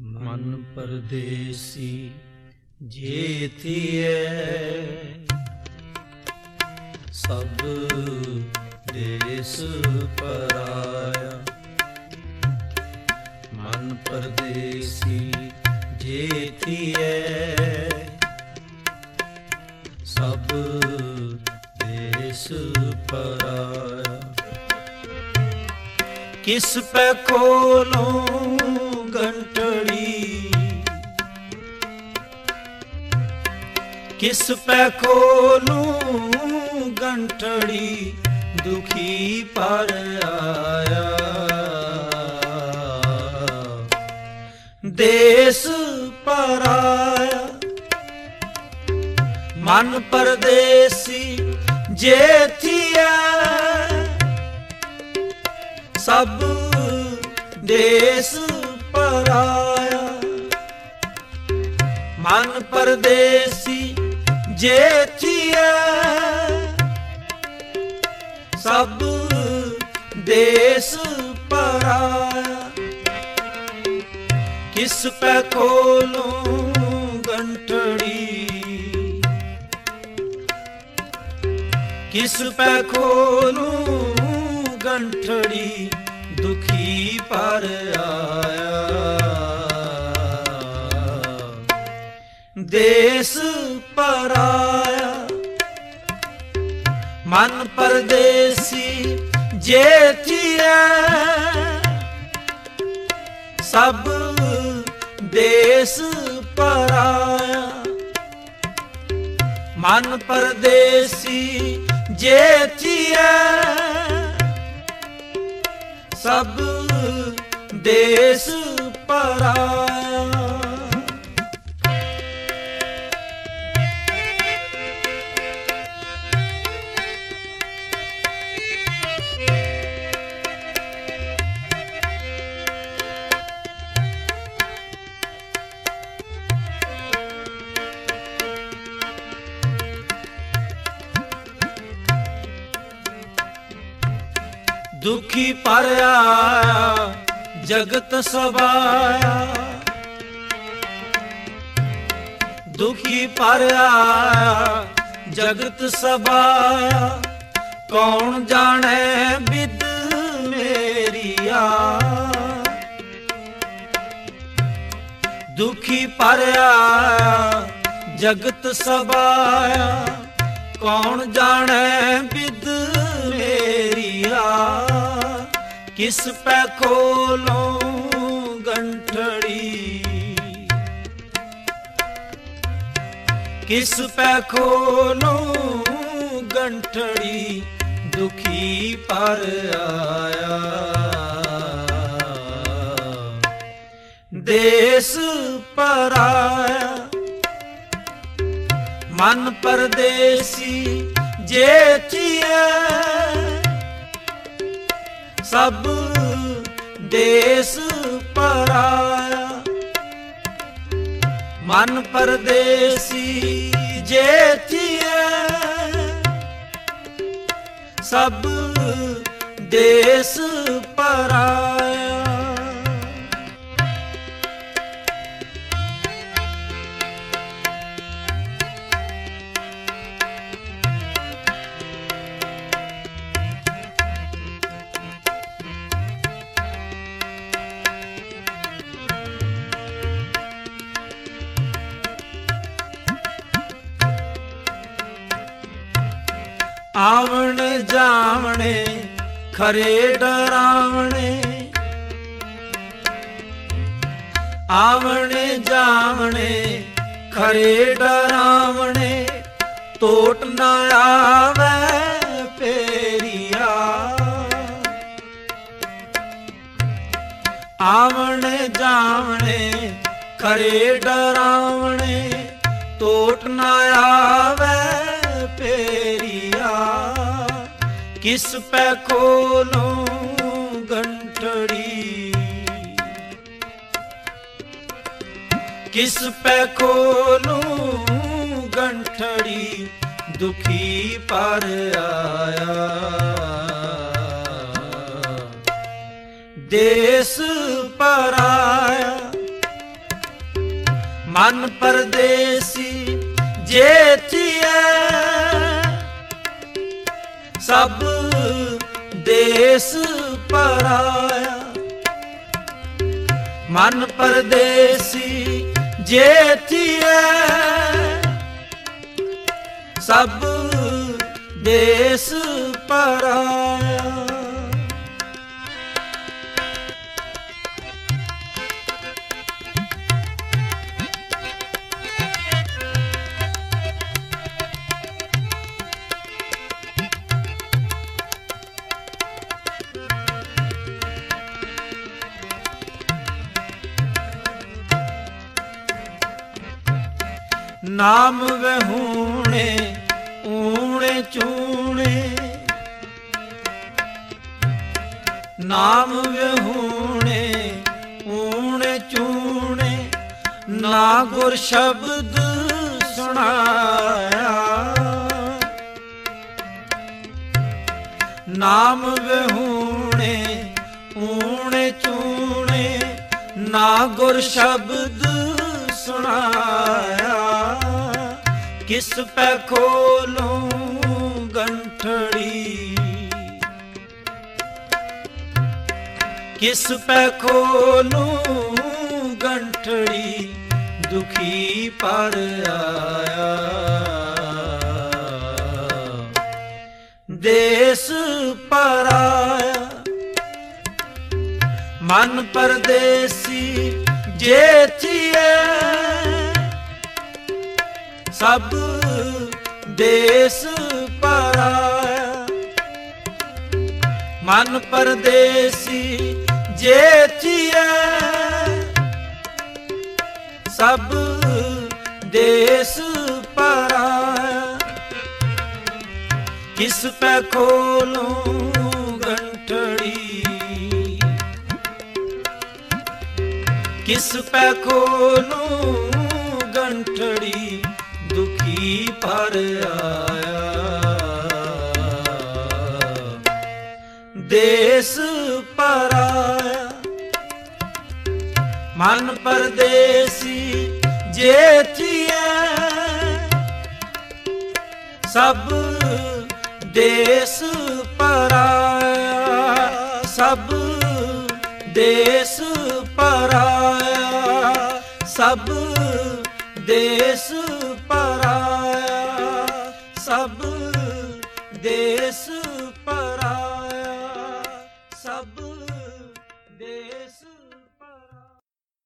ਮਨ ਪਰਦੇਸੀ ਜੇਤੀਏ ਸਭ ਦੇਸ ਪਰਾਇਆ। ਮਨ ਪਰਦੇਸੀ ਜੇਤੀਏ ਸਭ ਦੇਸ ਪਰਾਇਆ। ਕਿਸ ਪੈ ਕੋਲੋਂ ਕਿਸ ਪੈ ਕੋਲੋਂ ਗੰਠੜੀ ਦੁਖੀ ਪਰ ਆਇਆ। ਦੇਸ ਪਰਾਇਆ। ਮਨ ਪਰਦੇਸੀ ਜੇਥੀਆ ਸਭ ਦੇਸ ਪਰਾਇਆ। ਮਨ ਪਰਦੇਸੀ ਜੇਥੀਏ ਸਭ ਦੇਸ ਪਰਾਇਆ ਕਿਸ ਪੈ ਕੋਲੋਂ ਗੰਟੜੀ ਕਿਸ ਪੈ ਖੋਲੂ ਗੰਠੜੀ ਦੁਖੀ ਪਰ ਆਇਆ। ਦੇਸ ਪਰਾਇਆ ਮਨ ਪਰਦੇਸੀ ਜੇਥੀਏ ਸਭ ਦੇਸ ਪਰਾਇਆ। ਮਨ ਪਰਦੇਸੀ ਜੇਥੀਏ ਸਭ ਦੇਸ ਪਰਾਇਆ। ਦੁਖੀ ਪਰਿਆ ਜਗਤ ਸਵਾਇਆ ਦੁਖੀ ਭਰਿਆ ਜਗਤ ਸਵਾਇਆ ਕੌਣ ਜਾਣੇ ਬਿਦ ਮੇਰੀਆ ਦੁਖੀ ਭਰਿਆ ਜਗਤ ਸਵਾਇਆ ਕੌਣ ਜਾਣੈ ਬਿਦ ਮੇਰੀਆ ਕਿਸ ਪੈ ਖੋਲੋ ਗੰਠੜੀ? ਕਿਸ ਪੈ ਖੋਲੋਂ ਗੰਠੜੀ ਦੁਖੀ ਪਰ ਆਇਆ? ਦੇਸ ਪਰਾਇਆ ਮਨ ਪਰਦੇਸੀ ਜੇਤੀਏ ਸਭ ਦੇਸ ਪਰਾਇਆ ਮਨ ਪਰਦੇਸੀ ਜੇਤੀਏ ਸਭ ਦੇਸ ਪਰਾਇਆ ਆਵਣ ਜਾਵਣੇ, ਖਰੇ ਡਰਾਵਣੇ। ਆਵਣ ਜਾਵਣੇ, ਖਰੇ ਡਰਾਵਣੇ ਟੋਟ ਨਾ ਆਵੇ ਪੇਰੀਆ। ਆਵਣ ਜਾਵਣੇ, ਖਰੇ ਡਰਾਵਣੇ ਟੋਟ ਨਾ ਆਵੇ ਕਿਸ ਪੈ ਖੋਲੋਂ ਗੰਠੜੀ ਕਿਸ ਪੈ ਖੋਲੋਂ ਗੰਠੜੀ ਦੁਖੀ ਪਰ ਆਇਆ? ਦੇਸ ਪਰਾਇਆ ਮਨ ਪਰਦੇਸੀ ਜੇਤੀਐ ਸਭ ਦੇਸ ਪਰਾਇਆ ਮਨ ਪਰਦੇਸੀ ਜੇਤੀਐ ਸਭ ਦੇਸ ਪਰਾਇਆ ਨਾਮ ਵਹੂਣੇ ਊਣੇ ਚੂਣੇ। ਨਾਮ ਵਹੂਣੇ ਊਣੇ ਚੂਣੇ। ਨਾ ਗੁਰ ਸ਼ਬਦ ਸੁਣਾਇਆ। ਨਾਮ ਵਹੂਣੇ ਊਣੇ ਚੂਣੇ। ਨਾ ਗੁਰ ਸ਼ਬਦ ਸੁਣਾਇਆ। ਕਿਸ ਪੈ ਖੋਲੂੰ ਗੰਠੜੀ? ਕਿਸ ਪੈ ਖੋਲੂੰ ਗੰਠੜੀ? ਦੁਖੀ ਪਰ ਆਇਆ। ਦੇਸ ਪਰਾਇਆ ਮਨ ਪਰਦੇਸੀ ਜੇਤੀਏ ਸਭ ਦੇਸ ਪਰਾਇਆ ਮਨ ਪਰਦੇਸੀ ਜੇਤੀਏ ਸਭ ਦੇਸ ਪਰਾਇਆ ਕਿਸ ਪੈ ਖੋਲੂੰ ਗੰਠੜੀ। ਕਿਸ ਪੈ ਖੋਲੂੰ ਗੰਠੜੀ। ਦੁਖੀ ਆਇਆ। ਦੇਸ ਪਰਾਇਆ ਮਨ ਪਰਦੇਸੀ ਜੇਤੀਐ ਸਭ ਦੇਸ ਪਰਾਇਆ ਸਭ ਦੇਸ ਪਰਾਇਆ ਸਭ ਦੇਸ